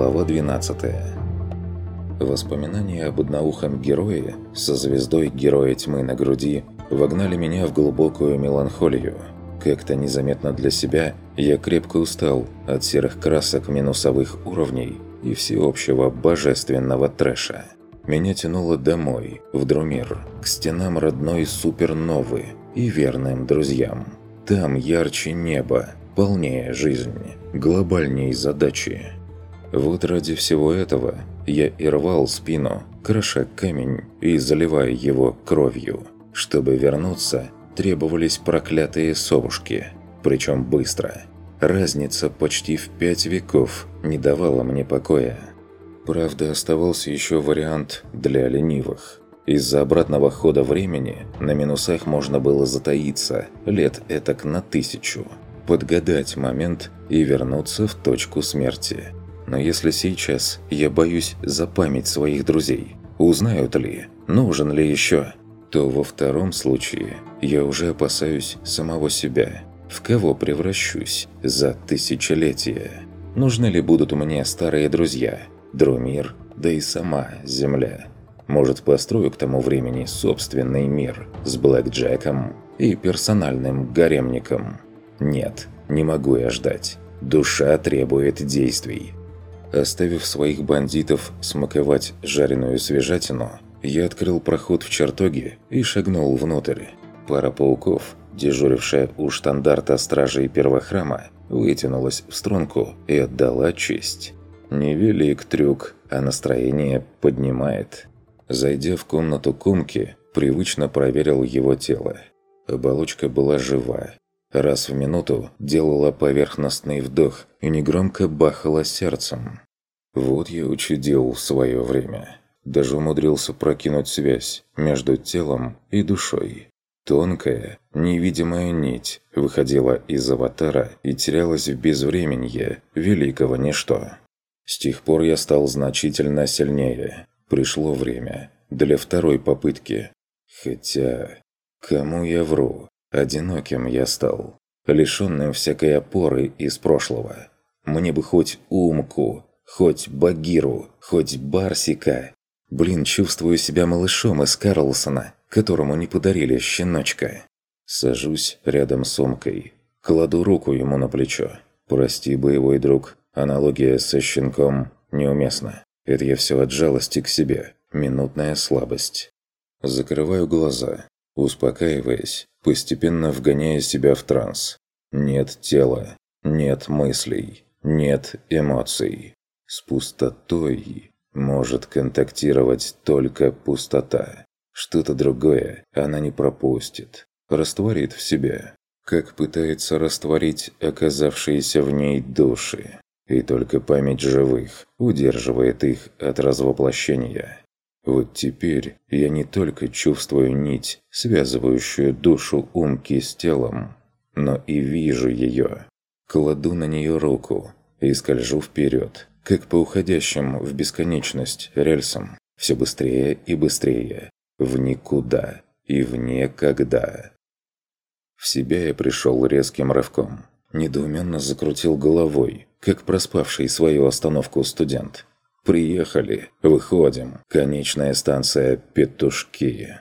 Глава 12 Воспоминания об одноухом герое со звездой Героя Тьмы на груди вогнали меня в глубокую меланхолию. Как-то незаметно для себя я крепко устал от серых красок минусовых уровней и всеобщего божественного трэша. Меня тянуло домой, в Друмир, к стенам родной суперновы и верным друзьям. Там ярче небо, полнее жизнь, глобальней задачи. Вот ради всего этого я и рвал спину, кроша камень и заливая его кровью. Чтобы вернуться, требовались проклятые совушки, причем быстро. Разница почти в пять веков не давала мне покоя. Правда, оставался еще вариант для ленивых. Из-за обратного хода времени на минусах можно было затаиться лет этак на тысячу, подгадать момент и вернуться в точку смерти. Но если сейчас я боюсь за память своих друзей, узнают ли, нужен ли еще, то во втором случае я уже опасаюсь самого себя. В кого превращусь за тысячелетия? Нужны ли будут мне старые друзья, Друмир, да и сама Земля? Может, построю к тому времени собственный мир с Блэк Джеком и персональным гаремником? Нет, не могу я ждать. Душа требует действий. Оставив своих бандитов смаковать жареную свежатину, я открыл проход в чертоге и шагнул внутрь. Пара пауков, дежурившая у штандарта стражей первохрама, вытянулась в струнку и отдала честь. Невелик трюк, а настроение поднимает. Зайдя в комнату Кумки, привычно проверил его тело. Оболочка была жива. Раз в минуту делала поверхностный вдох и негромко бахала сердцем. Вот я учудил в свое время. Даже умудрился прокинуть связь между телом и душой. Тонкая, невидимая нить выходила из аватара и терялась в безвременье великого ничто. С тех пор я стал значительно сильнее. Пришло время для второй попытки. Хотя, кому я вру? Одиноким я стал, лишенным всякой опоры из прошлого. Мне бы хоть умку, хоть Багиру, хоть Барсика. Блин, чувствую себя малышом из Карлсона, которому не подарили щеночка. Сажусь рядом с сумкой, кладу руку ему на плечо. «Прости, боевой друг, аналогия со щенком неуместна. Это я все от жалости к себе, минутная слабость». Закрываю глаза, успокаиваясь, постепенно вгоняя себя в транс. Нет тела, нет мыслей, нет эмоций. С пустотой может контактировать только пустота. Что-то другое она не пропустит, растворит в себе, как пытается растворить оказавшиеся в ней души. И только память живых удерживает их от развоплощения. Вот теперь я не только чувствую нить, связывающую душу Умки с телом, но и вижу ее. Кладу на нее руку и скольжу вперед, как по уходящим в бесконечность рельсам, все быстрее и быстрее, в никуда и в никогда. В себя я пришел резким рывком, недоуменно закрутил головой, как проспавший свою остановку студент – Приехали, выходим. Конечная станция Петушки.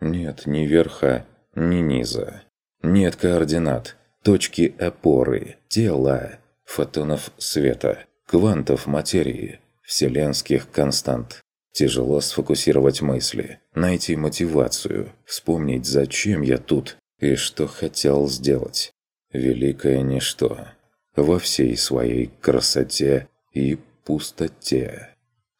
Нет ни верха, ни низа. Нет координат, точки опоры, тела, фотонов света, квантов материи, вселенских констант. Тяжело сфокусировать мысли, найти мотивацию, вспомнить, зачем я тут и что хотел сделать. Великое ничто. Во всей своей красоте и пустоте.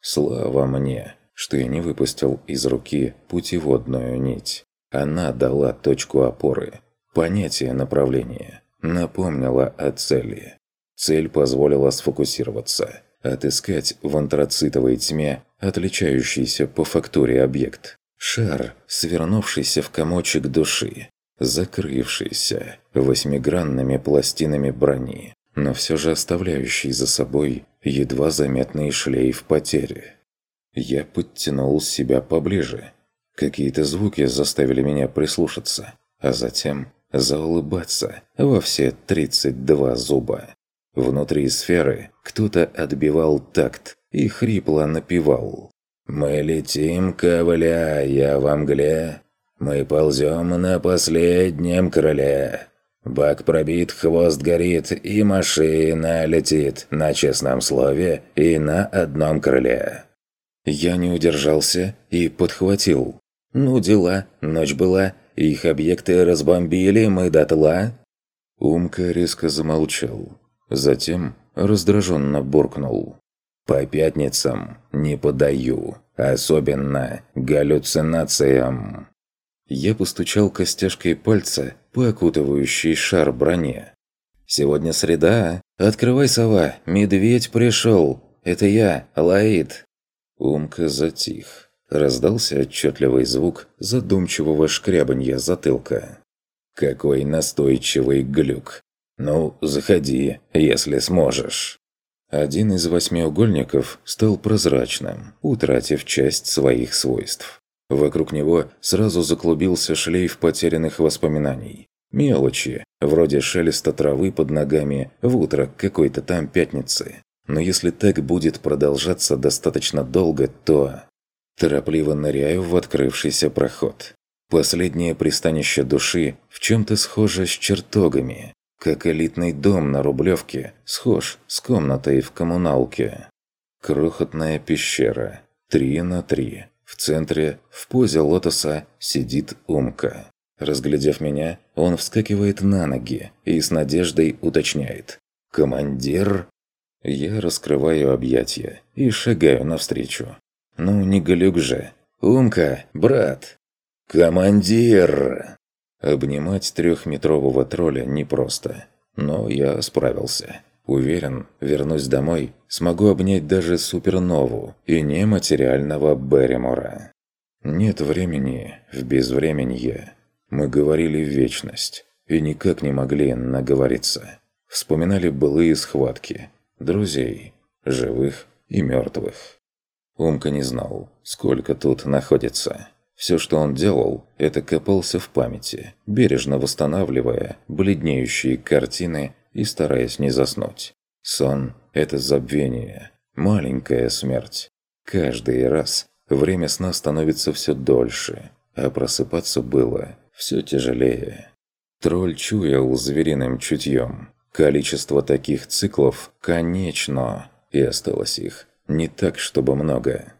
Слава мне, что я не выпустил из руки путеводную нить. Она дала точку опоры, понятие направления, напомнила о цели. Цель позволила сфокусироваться, отыскать в антрацитовой тьме отличающийся по фактуре объект. Шар, свернувшийся в комочек души, закрывшийся восьмигранными пластинами брони, но все же оставляющий за собой едва заметный шлейф потери. Я подтянул себя поближе. Какие-то звуки заставили меня прислушаться, а затем заулыбаться во все 32 зуба. Внутри сферы кто-то отбивал такт и хрипло напевал. «Мы летим, ковыляя во мгле, мы ползем на последнем крыле. Бак пробит, хвост горит, и машина летит на честном слове и на одном крыле». Я не удержался и подхватил. «Ну дела, ночь была, их объекты разбомбили мы дотла». Умка резко замолчал. Затем раздраженно буркнул. «По пятницам не подаю, особенно галлюцинациям». Я постучал костяшкой пальца по окутывающей шар броне. «Сегодня среда. Открывай, сова. Медведь пришел. Это я, Лаид». Умка затих. Раздался отчетливый звук задумчивого шкрябанья затылка. «Какой настойчивый глюк! Ну, заходи, если сможешь!» Один из восьмиугольников стал прозрачным, утратив часть своих свойств. Вокруг него сразу заклубился шлейф потерянных воспоминаний. Мелочи, вроде шелеста травы под ногами в утро какой-то там пятницы. Но если так будет продолжаться достаточно долго, то... Торопливо ныряю в открывшийся проход. Последнее пристанище души в чем-то схоже с чертогами, как элитный дом на Рублевке схож с комнатой в коммуналке. Крохотная пещера, три на три. В центре, в позе лотоса, сидит Умка. Разглядев меня, он вскакивает на ноги и с надеждой уточняет. «Командир?» Я раскрываю объятия и шагаю навстречу. «Ну, не глюк же! Умка, брат!» «Командир!» Обнимать трехметрового тролля непросто, но я справился. Уверен, вернусь домой, смогу обнять даже супернову и нематериального Берримора. Нет времени в безвременье. Мы говорили вечность и никак не могли наговориться. Вспоминали былые схватки, друзей, живых и мертвых. Умка не знал, сколько тут находится. Все, что он делал, это копался в памяти, бережно восстанавливая бледнеющие картины и стараясь не заснуть. Сон – это забвение, маленькая смерть. Каждый раз время сна становится все дольше, а просыпаться было все тяжелее. Тролль чуял звериным чутьем. Количество таких циклов конечно, и осталось их не так, чтобы много.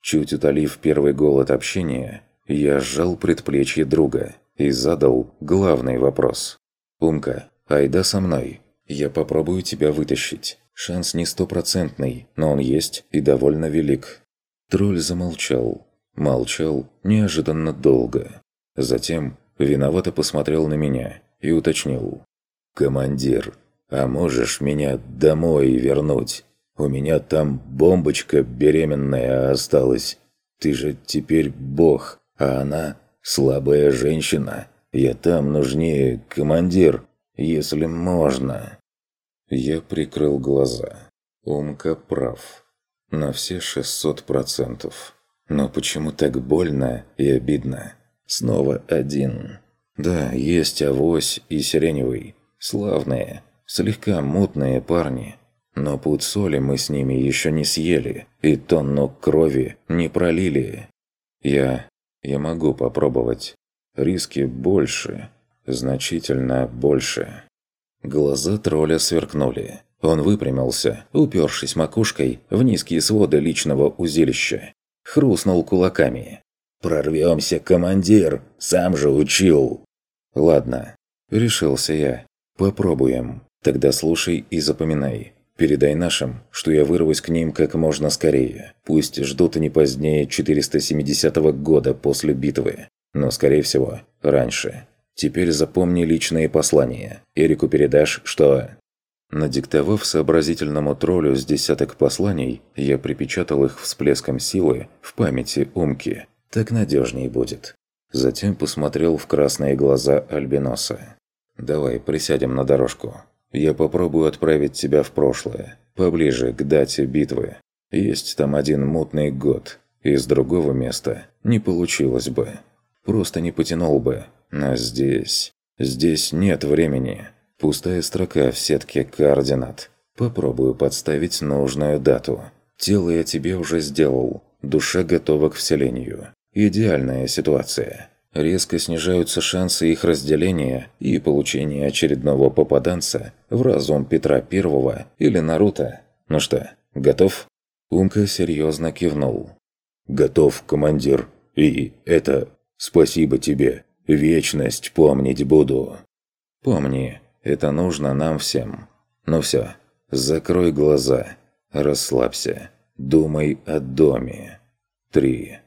Чуть утолив первый голод общения, я сжал предплечье друга и задал главный вопрос. «Умка, айда со мной. Я попробую тебя вытащить. Шанс не стопроцентный, но он есть и довольно велик». Тролль замолчал. Молчал неожиданно долго. Затем виновато посмотрел на меня и уточнил. «Командир, а можешь меня домой вернуть? У меня там бомбочка беременная осталась. Ты же теперь бог, а она слабая женщина. Я там нужнее командир, если можно». Я прикрыл глаза. Умка прав. На все 600%. Но почему так больно и обидно? Снова один. Да, есть авось и сиреневый. Славные, слегка мутные парни. Но путь соли мы с ними еще не съели, и тонну крови не пролили. Я... я могу попробовать. Риски больше, значительно больше. Глаза тролля сверкнули. Он выпрямился, упершись макушкой в низкие своды личного узилища. Хрустнул кулаками. «Прорвемся, командир! Сам же учил!» «Ладно», — решился я. «Попробуем. Тогда слушай и запоминай. Передай нашим, что я вырвусь к ним как можно скорее. Пусть ждут не позднее 470 года после битвы. Но, скорее всего, раньше. Теперь запомни личные послания. Эрику передашь, что...» Надиктовав сообразительному троллю с десяток посланий, я припечатал их всплеском силы в памяти Умки. Так надежней будет. Затем посмотрел в красные глаза Альбиноса. «Давай, присядем на дорожку. Я попробую отправить тебя в прошлое, поближе к дате битвы. Есть там один мутный год. Из другого места не получилось бы. Просто не потянул бы, но здесь... Здесь нет времени. Пустая строка в сетке координат. Попробую подставить нужную дату. Тело я тебе уже сделал. Душа готова к вселению. Идеальная ситуация. Резко снижаются шансы их разделения и получения очередного попаданца в разум Петра Первого или Наруто. Ну что, готов? Умка серьезно кивнул. «Готов, командир. И это... Спасибо тебе. Вечность помнить буду». «Помни, это нужно нам всем. Ну все, закрой глаза, расслабься, думай о доме. Три,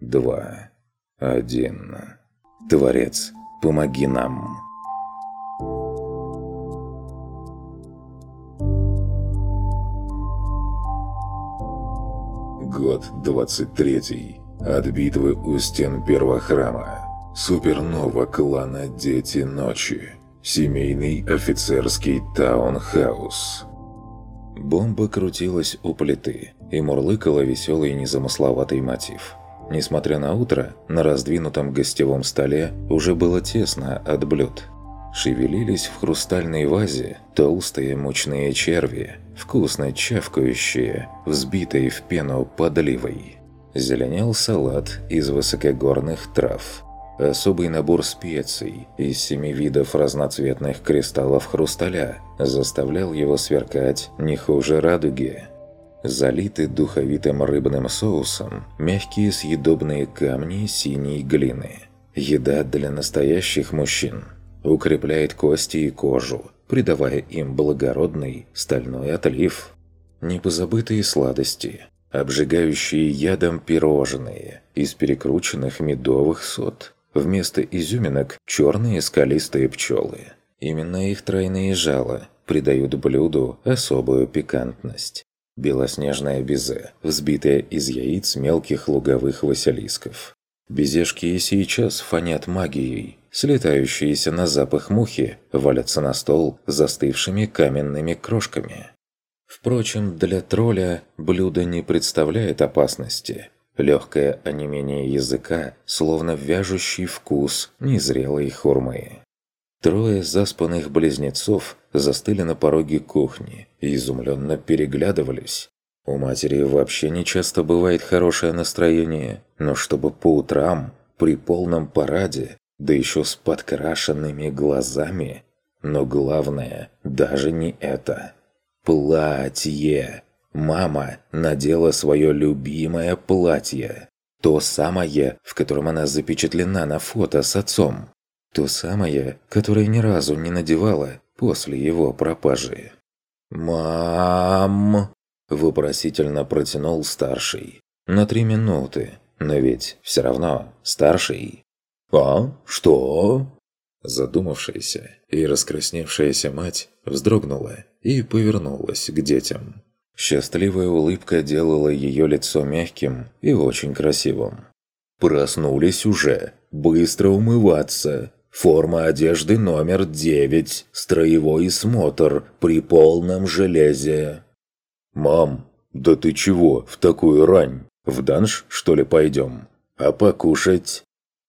два, один. Творец, помоги нам». Год 23. От битвы у стен первого храма. Супернова клана «Дети ночи». Семейный офицерский таунхаус. Бомба крутилась у плиты и мурлыкала веселый незамысловатый мотив. Несмотря на утро, на раздвинутом гостевом столе уже было тесно от блюд. Шевелились в хрустальной вазе толстые мучные черви, вкусно чавкающие, взбитые в пену подливой. Зеленел салат из высокогорных трав – Особый набор специй из семи видов разноцветных кристаллов хрусталя заставлял его сверкать не хуже радуги. Залиты духовитым рыбным соусом мягкие съедобные камни синей глины. Еда для настоящих мужчин. Укрепляет кости и кожу, придавая им благородный стальной отлив. Непозабытые сладости, обжигающие ядом пирожные из перекрученных медовых сот – Вместо изюминок – черные скалистые пчелы. Именно их тройные жала придают блюду особую пикантность. Белоснежное безе, взбитое из яиц мелких луговых василисков. Безешки и сейчас фонят магией. Слетающиеся на запах мухи валятся на стол застывшими каменными крошками. Впрочем, для тролля блюдо не представляет опасности – Легкое онемение языка, словно вяжущий вкус незрелой хурмы. Трое заспанных близнецов застыли на пороге кухни и изумленно переглядывались. У матери вообще не часто бывает хорошее настроение, но чтобы по утрам, при полном параде, да еще с подкрашенными глазами. Но главное, даже не это. Платье! Мама надела свое любимое платье. То самое, в котором она запечатлена на фото с отцом. То самое, которое ни разу не надевала после его пропажи. «Мам!» – вопросительно протянул старший. «На три минуты, но ведь все равно старший». «А? Что?» Задумавшаяся и раскрасневшаяся мать вздрогнула и повернулась к детям. Счастливая улыбка делала ее лицо мягким и очень красивым. «Проснулись уже. Быстро умываться. Форма одежды номер девять. Строевой смотр при полном железе». «Мам, да ты чего в такую рань? В данж, что ли, пойдем? А покушать?»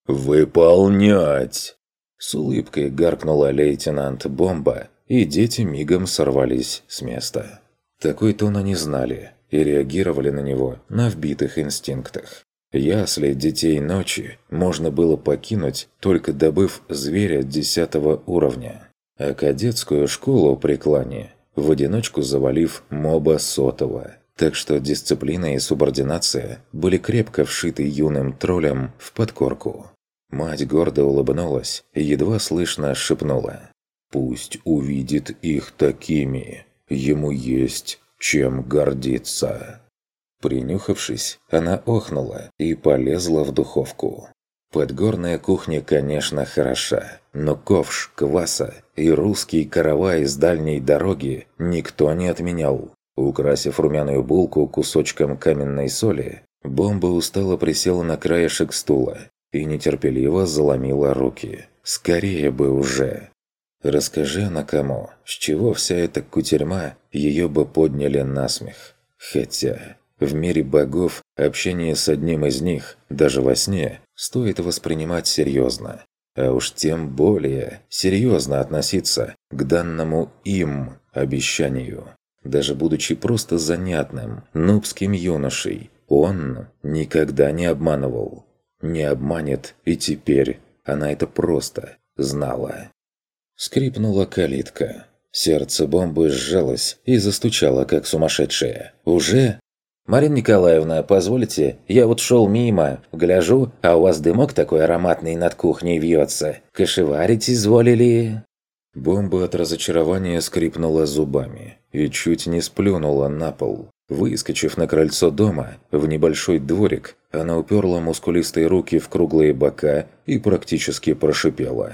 «Выполнять!» С улыбкой гаркнула лейтенант Бомба, и дети мигом сорвались с места. Такой тон они знали и реагировали на него на вбитых инстинктах. Ясли детей ночи можно было покинуть, только добыв зверя десятого уровня, а кадетскую школу при клане в одиночку завалив моба сотого. Так что дисциплина и субординация были крепко вшиты юным троллем в подкорку. Мать гордо улыбнулась и едва слышно шепнула. «Пусть увидит их такими, Ему есть чем гордиться. Принюхавшись, она охнула и полезла в духовку. Подгорная кухня, конечно, хороша, но ковш, кваса и русский каравай с дальней дороги никто не отменял. Украсив румяную булку кусочком каменной соли, бомба устало присела на краешек стула и нетерпеливо заломила руки. «Скорее бы уже!» Расскажи она кому, с чего вся эта кутерьма ее бы подняли на смех. Хотя, в мире богов общение с одним из них, даже во сне, стоит воспринимать серьезно. а уж тем более серьезно относиться к данному им обещанию. Даже будучи просто занятным, нубским юношей, он никогда не обманывал. Не обманет и теперь. Она это просто знала. Скрипнула калитка. Сердце бомбы сжалось и застучало, как сумасшедшее. «Уже?» «Марина Николаевна, позволите? Я вот шел мимо, гляжу, а у вас дымок такой ароматный над кухней вьется. Кошеварить изволили?» Бомба от разочарования скрипнула зубами и чуть не сплюнула на пол. Выскочив на крыльцо дома, в небольшой дворик, она уперла мускулистые руки в круглые бока и практически прошипела.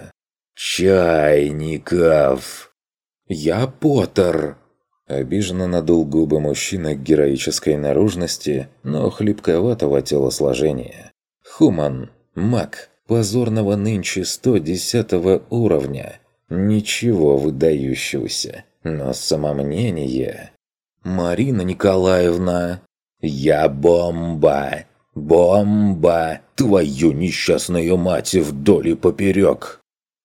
«Чайников!» «Я Поттер!» Обиженно надул губы мужчина героической наружности, но хлипковатого телосложения. «Хуман, маг, позорного нынче 110 уровня. Ничего выдающегося, но самомнение...» «Марина Николаевна!» «Я бомба! Бомба! Твою несчастную мать вдоль и поперек!»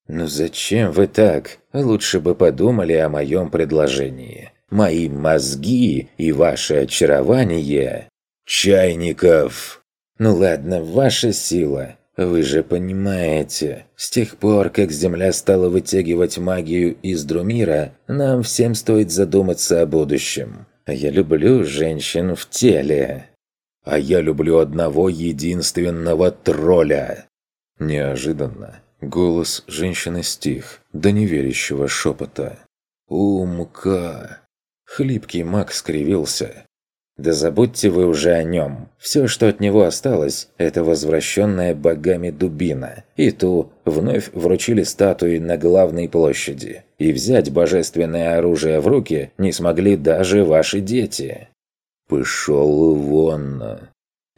«Ну зачем вы так? Лучше бы подумали о моем предложении. Мои мозги и ваше очарование...» «Чайников!» «Ну ладно, ваша сила. Вы же понимаете, с тех пор, как Земля стала вытягивать магию из Друмира, нам всем стоит задуматься о будущем. Я люблю женщин в теле. А я люблю одного единственного тролля. Неожиданно голос женщины стих до неверящего шепота. «Умка!» Хлипкий маг скривился. «Да забудьте вы уже о нем. Все, что от него осталось, это возвращенная богами дубина. И ту вновь вручили статуи на главной площади. И взять божественное оружие в руки не смогли даже ваши дети». «Пошел вон!»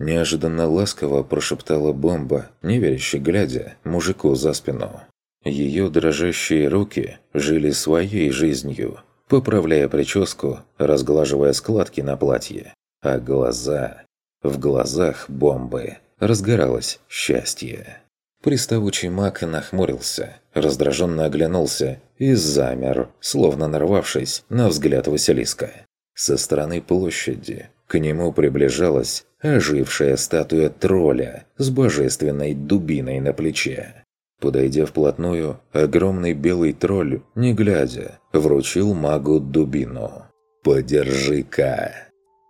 Неожиданно ласково прошептала бомба, неверяще глядя мужику за спину. Ее дрожащие руки жили своей жизнью, поправляя прическу, разглаживая складки на платье. А глаза... В глазах бомбы разгоралось счастье. Приставучий маг нахмурился, раздраженно оглянулся и замер, словно нарвавшись на взгляд Василиска. Со стороны площади к нему приближалась ожившая статуя тролля с божественной дубиной на плече. Подойдя вплотную, огромный белый тролль, не глядя, вручил магу дубину. «Подержи-ка!»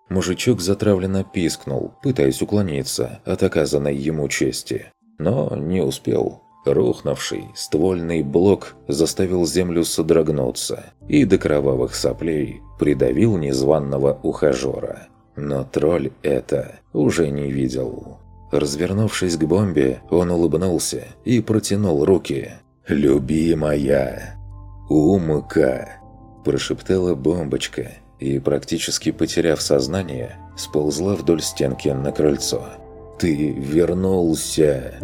Мужичок затравленно пискнул, пытаясь уклониться от оказанной ему чести. Но не успел. Рухнувший ствольный блок заставил землю содрогнуться и до кровавых соплей придавил незваного ухажера. Но тролль это уже не видел. Развернувшись к бомбе, он улыбнулся и протянул руки. «Любимая!» «Умка!» – прошептала бомбочка и, практически потеряв сознание, сползла вдоль стенки на крыльцо. «Ты вернулся!»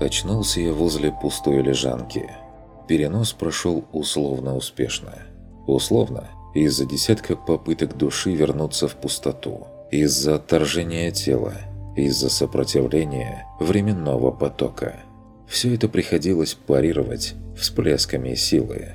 Очнулся я возле пустой лежанки. Перенос прошел условно успешно. Условно, из-за десятка попыток души вернуться в пустоту, из-за отторжения тела, из-за сопротивления временного потока. Все это приходилось парировать всплесками силы.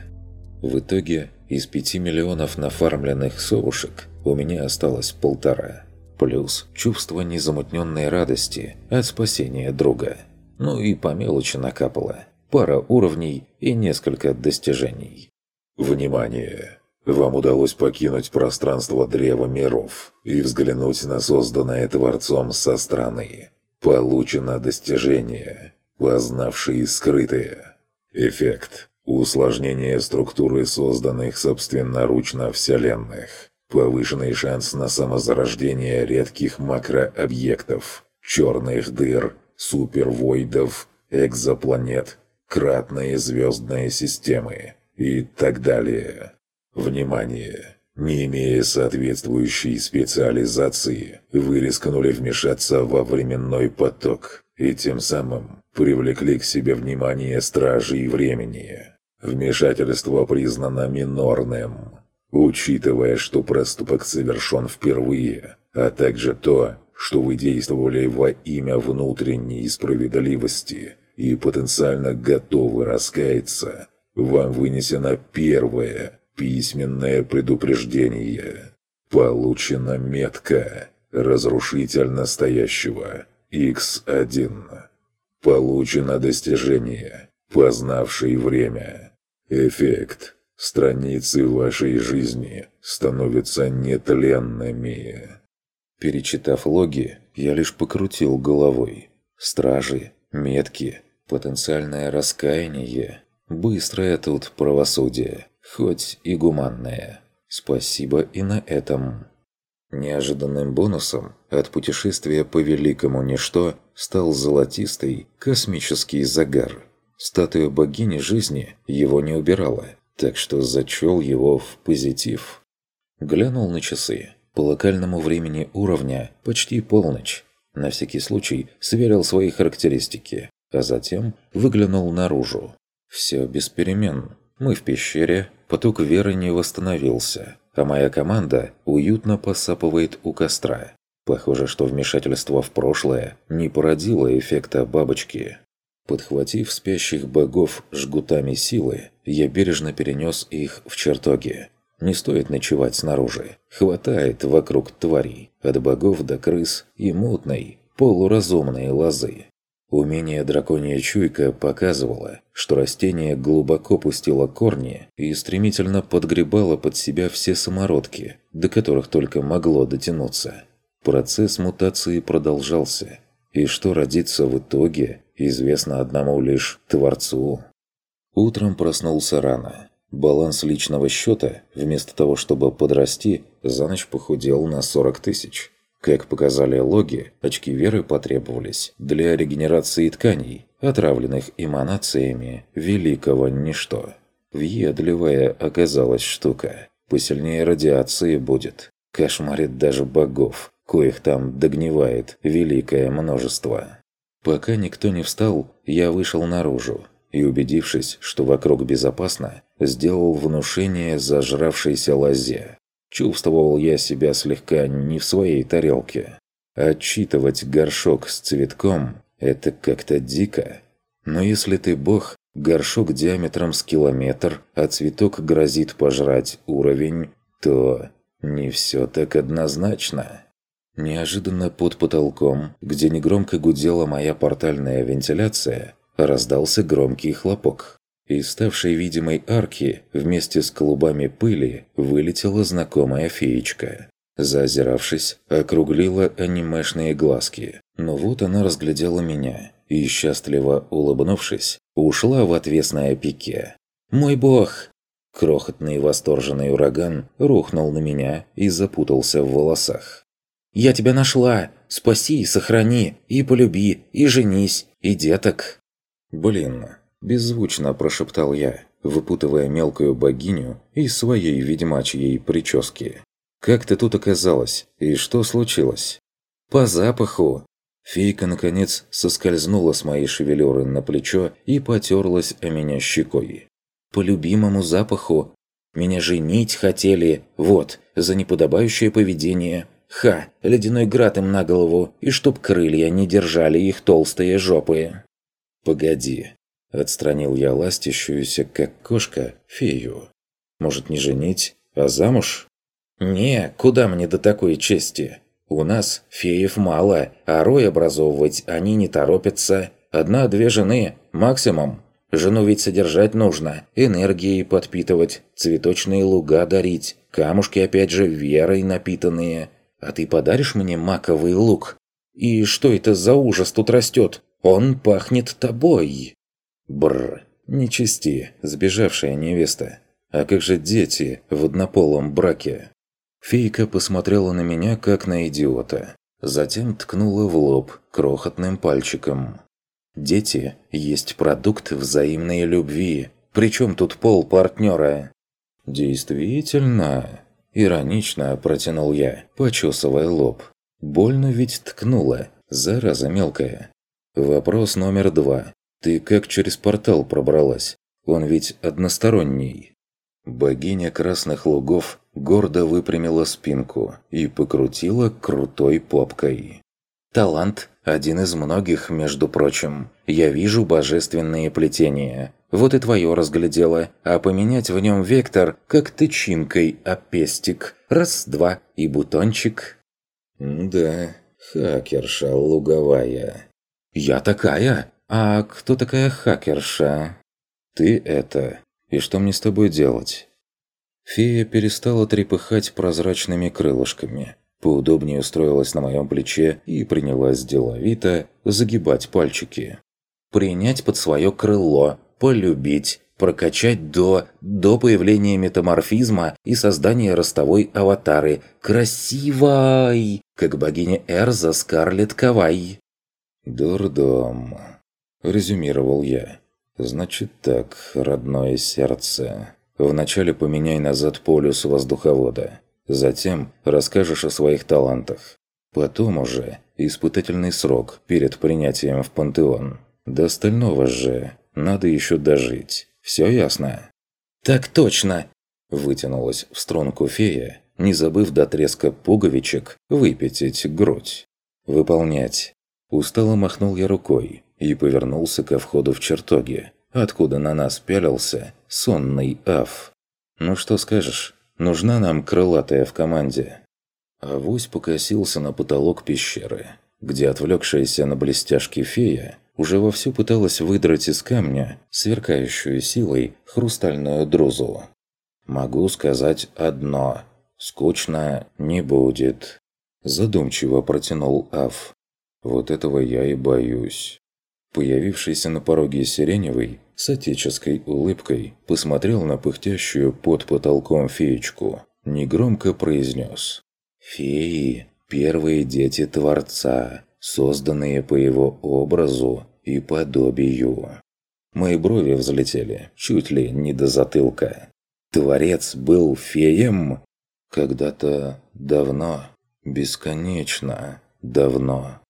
В итоге из пяти миллионов нафармленных совушек у меня осталось полтора. Плюс чувство незамутненной радости от спасения друга – ну и по мелочи накапало. Пара уровней и несколько достижений. Внимание! Вам удалось покинуть пространство Древа Миров и взглянуть на созданное Творцом со стороны. Получено достижение, познавшие скрытые. Эффект. Усложнение структуры созданных собственноручно вселенных. Повышенный шанс на самозарождение редких макрообъектов, черных дыр супервоидов, экзопланет, кратные звездные системы и так далее. Внимание! Не имея соответствующей специализации, вы рискнули вмешаться во временной поток и тем самым привлекли к себе внимание стражей времени. Вмешательство признано минорным. Учитывая, что проступок совершен впервые, а также то, что вы действовали во имя внутренней справедливости и потенциально готовы раскаяться, вам вынесено первое письменное предупреждение. Получена метка «Разрушитель настоящего» X1. Получено достижение «Познавший время». Эффект. Страницы вашей жизни становятся нетленными. Перечитав логи, я лишь покрутил головой. Стражи, метки, потенциальное раскаяние. Быстрое тут правосудие, хоть и гуманное. Спасибо и на этом. Неожиданным бонусом от путешествия по великому ничто стал золотистый космический загар. Статуя богини жизни его не убирала, так что зачел его в позитив. Глянул на часы. По локальному времени уровня почти полночь. На всякий случай сверил свои характеристики, а затем выглянул наружу. Все без перемен. Мы в пещере, поток веры не восстановился, а моя команда уютно посапывает у костра. Похоже, что вмешательство в прошлое не породило эффекта бабочки. Подхватив спящих богов жгутами силы, я бережно перенес их в чертоги. Не стоит ночевать снаружи. Хватает вокруг тварей, от богов до крыс и мутной, полуразумной лозы. Умение драконья чуйка показывало, что растение глубоко пустило корни и стремительно подгребало под себя все самородки, до которых только могло дотянуться. Процесс мутации продолжался, и что родится в итоге, известно одному лишь Творцу. Утром проснулся рано. Баланс личного счета, вместо того, чтобы подрасти, за ночь похудел на 40 тысяч. Как показали логи, очки веры потребовались для регенерации тканей, отравленных эманациями великого ничто. Въедливая оказалась штука. Посильнее радиации будет. Кошмарит даже богов, коих там догнивает великое множество. Пока никто не встал, я вышел наружу и, убедившись, что вокруг безопасно, сделал внушение зажравшейся лозе. Чувствовал я себя слегка не в своей тарелке. Отчитывать горшок с цветком – это как-то дико. Но если ты бог, горшок диаметром с километр, а цветок грозит пожрать уровень, то не все так однозначно. Неожиданно под потолком, где негромко гудела моя портальная вентиляция, раздался громкий хлопок. Из ставшей видимой арки вместе с клубами пыли вылетела знакомая феечка. Заозиравшись, округлила анимешные глазки. Но вот она разглядела меня и, счастливо улыбнувшись, ушла в отвесное пике. «Мой бог!» Крохотный восторженный ураган рухнул на меня и запутался в волосах. Я тебя нашла! Спаси и сохрани, и полюби, и женись, и деток!» «Блин!» – беззвучно прошептал я, выпутывая мелкую богиню из своей ведьмачьей прически. «Как ты тут оказалась? И что случилось?» «По запаху!» Фейка, наконец, соскользнула с моей шевелюры на плечо и потерлась о меня щекой. «По любимому запаху! Меня женить хотели, вот, за неподобающее поведение, Ха, ледяной град им на голову, и чтоб крылья не держали их толстые жопы. «Погоди», – отстранил я ластящуюся, как кошка, фею. «Может, не женить, а замуж?» «Не, куда мне до такой чести? У нас феев мало, а рой образовывать они не торопятся. Одна-две жены, максимум. Жену ведь содержать нужно, энергией подпитывать, цветочные луга дарить, камушки опять же верой напитанные, а ты подаришь мне маковый лук? И что это за ужас тут растет? Он пахнет тобой!» Бррр, нечисти, сбежавшая невеста. А как же дети в однополом браке? Фейка посмотрела на меня, как на идиота. Затем ткнула в лоб крохотным пальчиком. «Дети есть продукт взаимной любви. Причем тут пол партнера?» «Действительно?» Иронично протянул я, почесывая лоб. Больно ведь ткнула, зараза мелкая. Вопрос номер два. Ты как через портал пробралась? Он ведь односторонний. Богиня красных лугов гордо выпрямила спинку и покрутила крутой попкой. Талант – один из многих, между прочим. Я вижу божественные плетения. Вот и твое разглядела, а поменять в нем вектор, как тычинкой, а пестик. Раз-два и бутончик. Да, хакерша луговая. Я такая? А кто такая хакерша? Ты это. И что мне с тобой делать? Фея перестала трепыхать прозрачными крылышками поудобнее устроилась на моем плече и принялась деловито загибать пальчики. «Принять под свое крыло, полюбить, прокачать до... до появления метаморфизма и создания ростовой аватары. Красивой! Как богиня Эрза Скарлетт Кавай!» «Дурдом», – резюмировал я. «Значит так, родное сердце. Вначале поменяй назад полюс воздуховода. Затем расскажешь о своих талантах. Потом уже испытательный срок перед принятием в пантеон. До остального же надо еще дожить. Все ясно?» «Так точно!» Вытянулась в струнку фея, не забыв до треска пуговичек выпятить грудь. «Выполнять!» Устало махнул я рукой и повернулся ко входу в чертоги, откуда на нас пялился сонный аф. «Ну что скажешь?» Нужна нам крылатая в команде». Авось покосился на потолок пещеры, где отвлекшаяся на блестяшки фея уже вовсю пыталась выдрать из камня, сверкающую силой, хрустальную друзу. «Могу сказать одно. Скучно не будет», – задумчиво протянул Аф. «Вот этого я и боюсь». Появившийся на пороге Сиреневый с отеческой улыбкой посмотрел на пыхтящую под потолком феечку. Негромко произнес. «Феи – первые дети Творца, созданные по его образу и подобию». Мои брови взлетели, чуть ли не до затылка. Творец был феем? Когда-то давно, бесконечно давно,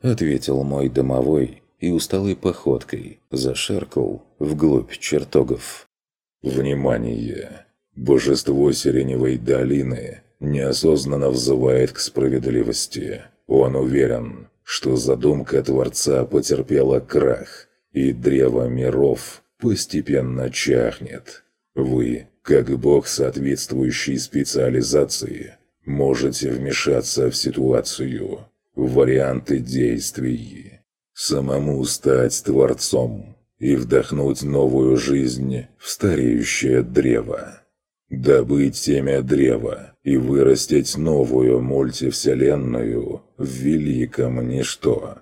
ответил мой домовой, и усталой походкой зашаркал вглубь чертогов. «Внимание! Божество Сиреневой долины неосознанно взывает к справедливости. Он уверен, что задумка Творца потерпела крах, и древо миров постепенно чахнет. Вы, как бог соответствующей специализации, можете вмешаться в ситуацию, в варианты действий самому стать творцом и вдохнуть новую жизнь в стареющее древо. Добыть семя древа и вырастить новую мультивселенную в великом ничто.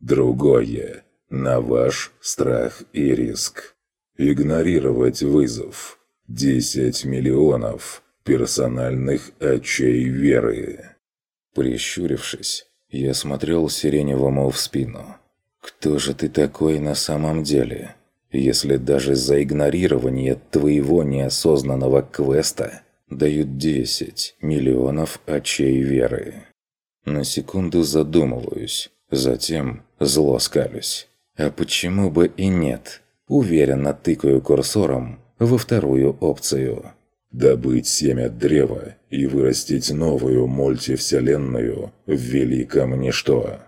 Другое – на ваш страх и риск. Игнорировать вызов. 10 миллионов персональных очей веры. Прищурившись, я смотрел Сиреневому в спину. «Кто же ты такой на самом деле, если даже за игнорирование твоего неосознанного квеста дают 10 миллионов очей веры?» На секунду задумываюсь, затем зло скалюсь. А почему бы и нет? Уверенно тыкаю курсором во вторую опцию. Добыть семя древа и вырастить новую мультивселенную в великом ничто.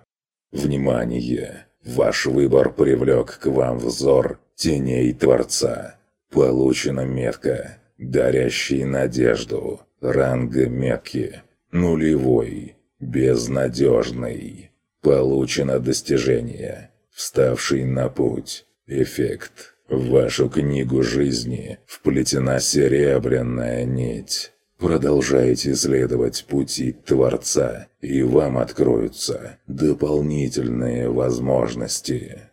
Внимание! Ваш выбор привлек к вам взор теней Творца. Получена метка, дарящий надежду, ранга метки, нулевой, безнадежный. Получено достижение, вставший на путь, эффект. В вашу книгу жизни вплетена серебряная нить. Продолжайте исследовать пути Творца, и вам откроются дополнительные возможности.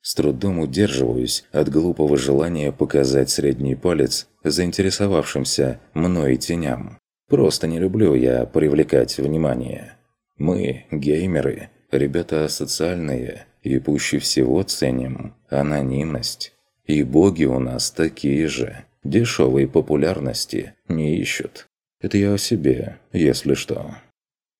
С трудом удерживаюсь от глупого желания показать средний палец заинтересовавшимся мной теням. Просто не люблю я привлекать внимание. Мы, геймеры, ребята социальные и пуще всего ценим анонимность. И боги у нас такие же, дешевой популярности не ищут. Это я о себе, если что.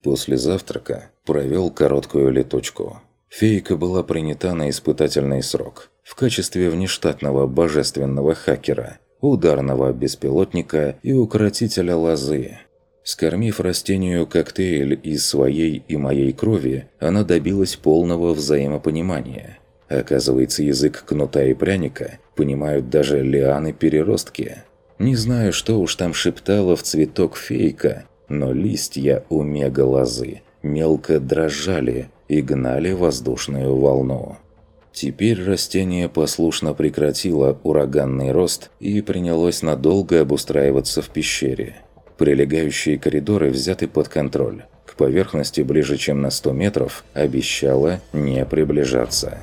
После завтрака провел короткую летучку. Фейка была принята на испытательный срок в качестве внештатного божественного хакера, ударного беспилотника и укротителя лозы. Скормив растению коктейль из своей и моей крови, она добилась полного взаимопонимания. Оказывается, язык кнута и пряника понимают даже лианы-переростки. Не знаю, что уж там шептала в цветок фейка, но листья у мегалозы мелко дрожали и гнали воздушную волну. Теперь растение послушно прекратило ураганный рост и принялось надолго обустраиваться в пещере. Прилегающие коридоры взяты под контроль. К поверхности ближе, чем на 100 метров, обещало не приближаться.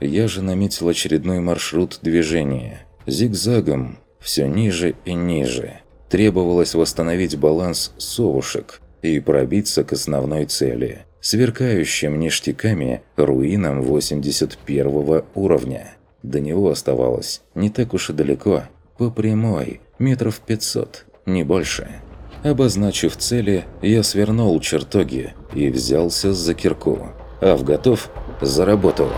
Я же наметил очередной маршрут движения. Зигзагом, все ниже и ниже. Требовалось восстановить баланс совушек и пробиться к основной цели – сверкающим ништяками руинам 81 уровня. До него оставалось не так уж и далеко, по прямой, метров 500, не больше. Обозначив цели, я свернул чертоги и взялся за кирку. Ав готов? Заработал.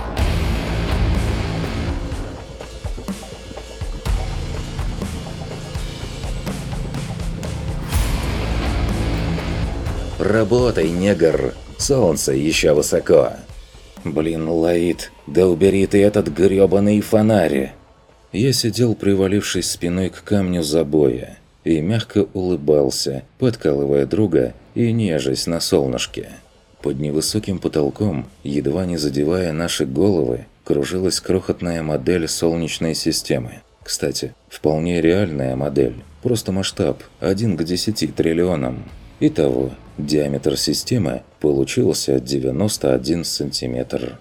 «Работай, негр!» Солнце еще высоко. Блин, Лаид, да убери ты этот грёбаный фонарь. Я сидел, привалившись спиной к камню забоя, и мягко улыбался, подкалывая друга и нежесть на солнышке. Под невысоким потолком, едва не задевая наши головы, кружилась крохотная модель Солнечной системы. Кстати, вполне реальная модель, просто масштаб 1 к 10 триллионам. Итого, Диаметр системы получился 91 сантиметр.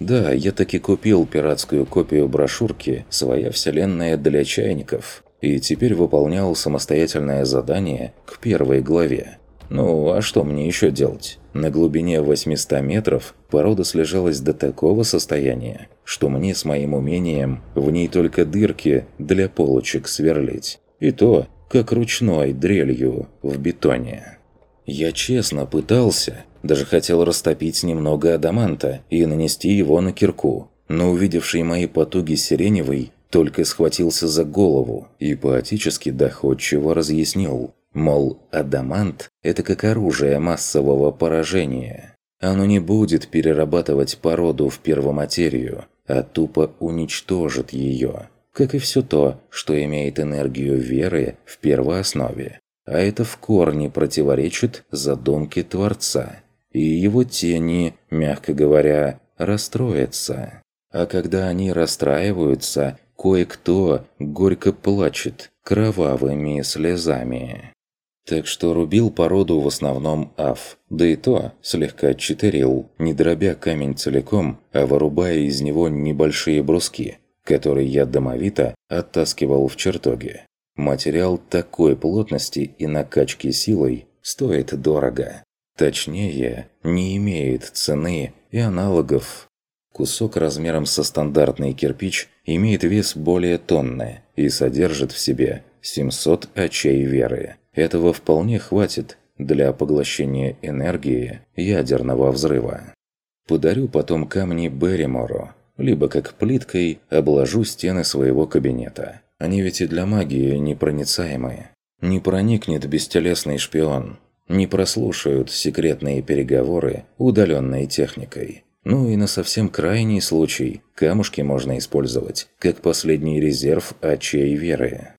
Да, я таки купил пиратскую копию брошюрки «Своя вселенная для чайников» и теперь выполнял самостоятельное задание к первой главе. Ну, а что мне еще делать? На глубине 800 метров порода слежалась до такого состояния, что мне с моим умением в ней только дырки для полочек сверлить. И то, как ручной дрелью в бетоне. Я честно пытался, даже хотел растопить немного адаманта и нанести его на кирку, но увидевший мои потуги сиреневый только схватился за голову и поотически доходчиво разъяснил, мол, адамант – это как оружие массового поражения. Оно не будет перерабатывать породу в первоматерию, а тупо уничтожит ее, как и все то, что имеет энергию веры в первооснове а это в корне противоречит задумке Творца. И его тени, мягко говоря, расстроятся. А когда они расстраиваются, кое-кто горько плачет кровавыми слезами. Так что рубил породу в основном аф, да и то слегка читерил, не дробя камень целиком, а вырубая из него небольшие бруски, которые я домовито оттаскивал в чертоге. Материал такой плотности и накачки силой стоит дорого. Точнее, не имеет цены и аналогов. Кусок размером со стандартный кирпич имеет вес более тонны и содержит в себе 700 очей веры. Этого вполне хватит для поглощения энергии ядерного взрыва. Подарю потом камни Берримору, либо как плиткой обложу стены своего кабинета. Они ведь и для магии непроницаемые. Не проникнет бестелесный шпион. Не прослушают секретные переговоры удаленной техникой. Ну и на совсем крайний случай камушки можно использовать, как последний резерв очей веры.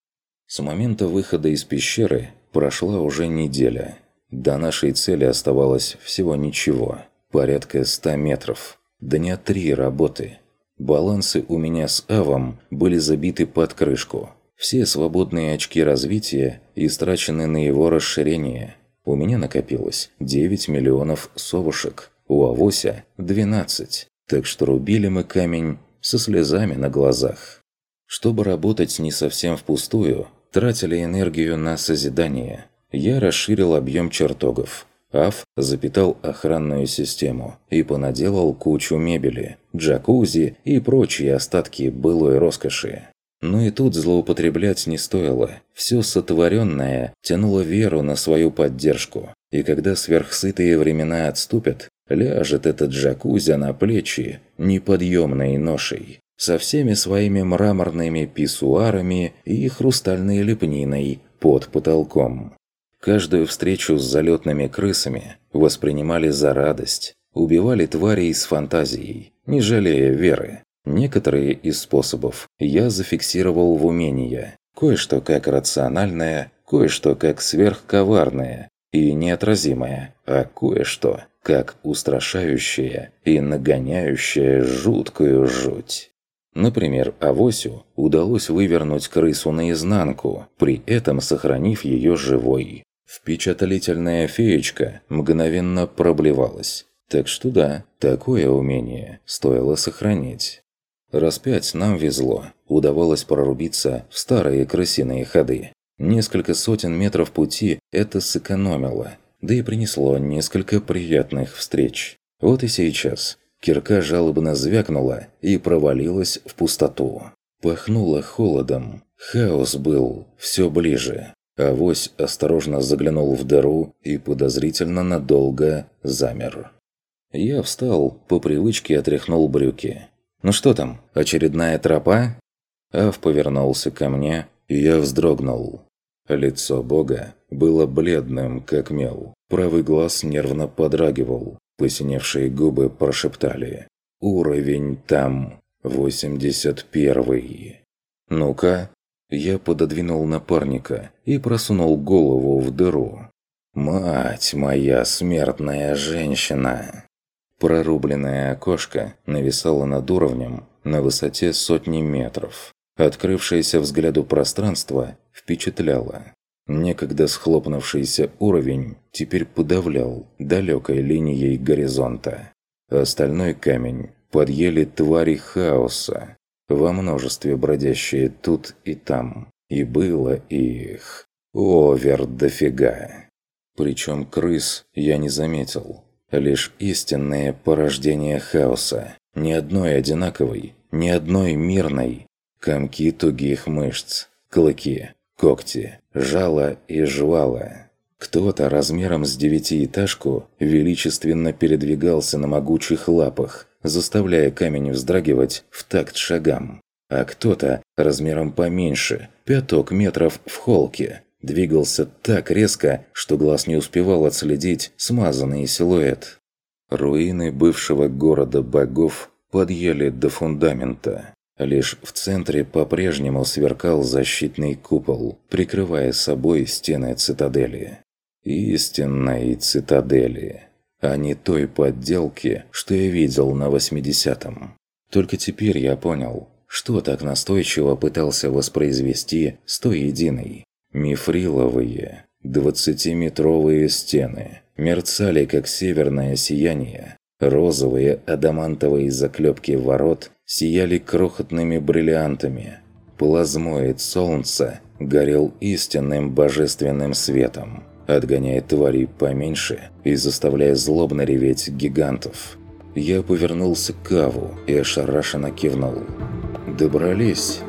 С момента выхода из пещеры прошла уже неделя. До нашей цели оставалось всего ничего. Порядка ста метров. Дня три работы – Балансы у меня с Авом были забиты под крышку. Все свободные очки развития истрачены на его расширение. У меня накопилось 9 миллионов совушек, у Авося – 12. Так что рубили мы камень со слезами на глазах. Чтобы работать не совсем впустую, тратили энергию на созидание. Я расширил объем чертогов – Аф запитал охранную систему и понаделал кучу мебели, джакузи и прочие остатки былой роскоши. Но и тут злоупотреблять не стоило. Все сотворенное тянуло веру на свою поддержку. И когда сверхсытые времена отступят, ляжет этот джакузи на плечи неподъемной ношей, со всеми своими мраморными писсуарами и хрустальной лепниной под потолком. Каждую встречу с залетными крысами воспринимали за радость, убивали тварей с фантазией, не жалея веры. Некоторые из способов я зафиксировал в умения, кое-что как рациональное, кое-что как сверхковарное и неотразимое, а кое-что как устрашающее и нагоняющее жуткую жуть. Например, Авосю удалось вывернуть крысу наизнанку, при этом сохранив ее живой. Впечатлительная феечка мгновенно проблевалась. Так что да, такое умение стоило сохранить. Раз пять нам везло, удавалось прорубиться в старые крысиные ходы. Несколько сотен метров пути это сэкономило, да и принесло несколько приятных встреч. Вот и сейчас кирка жалобно звякнула и провалилась в пустоту. Пахнуло холодом. Хаос был все ближе. Авось осторожно заглянул в дыру и подозрительно надолго замер. Я встал, по привычке отряхнул брюки. «Ну что там, очередная тропа?» Ав повернулся ко мне, и я вздрогнул. Лицо бога было бледным, как мел. Правый глаз нервно подрагивал. Посиневшие губы прошептали. «Уровень там, 81-й». «Ну-ка». Я пододвинул напарника и просунул голову в дыру. «Мать моя смертная женщина!» Прорубленное окошко нависало над уровнем на высоте сотни метров. Открывшееся взгляду пространство впечатляло. Некогда схлопнувшийся уровень теперь подавлял далекой линией горизонта. Остальной камень подъели твари хаоса, во множестве бродящие тут и там. И было их овер дофига. Причем крыс я не заметил. Лишь истинные порождения хаоса. Ни одной одинаковой, ни одной мирной. Комки тугих мышц, клыки, когти, жало и жвала. Кто-то размером с девятиэтажку величественно передвигался на могучих лапах, заставляя камень вздрагивать в такт шагам. А кто-то размером поменьше, пяток метров в холке, двигался так резко, что глаз не успевал отследить смазанный силуэт. Руины бывшего города богов подъели до фундамента. Лишь в центре по-прежнему сверкал защитный купол, прикрывая собой стены цитадели. Истинной цитадели, а не той подделки, что я видел на 80-м. Только теперь я понял, что так настойчиво пытался воспроизвести сто единый. Мифриловые, двадцатиметровые стены мерцали, как северное сияние. Розовые адамантовые заклепки ворот сияли крохотными бриллиантами. Плазмоид солнца горел истинным божественным светом, отгоняя тварей поменьше и заставляя злобно реветь гигантов. Я повернулся к Каву и ошарашенно кивнул. «Добрались?»